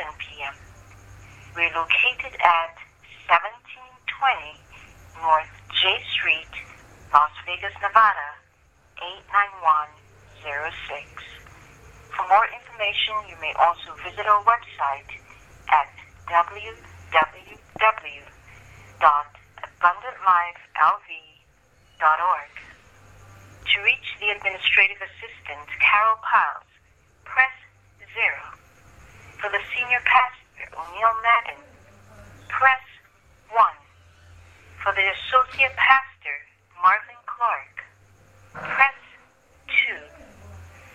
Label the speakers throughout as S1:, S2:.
S1: We're located at 1720 North J Street, Las Vegas, Nevada, 89106. For more information, you may also visit our website at www.abundantlifeLV.org. To reach the administrative assistant, Carol Piles, press 0. For the senior pastor, O'Neill Madden, press 1. For the associate pastor, Marvin Clark, press 2.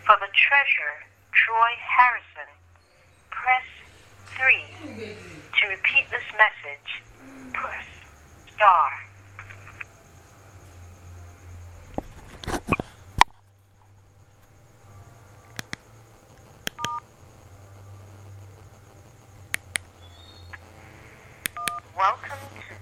S1: For the treasurer, Troy Harrison, press 3. To repeat this message, press star. Welcome to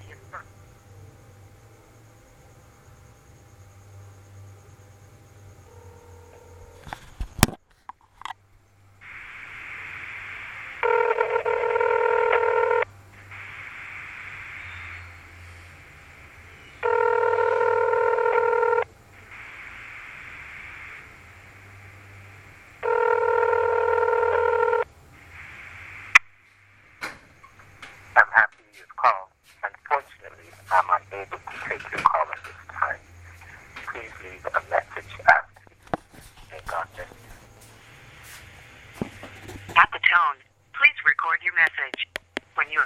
S2: to take your call at this time. Please leave a message. At the tone, please record your message. When you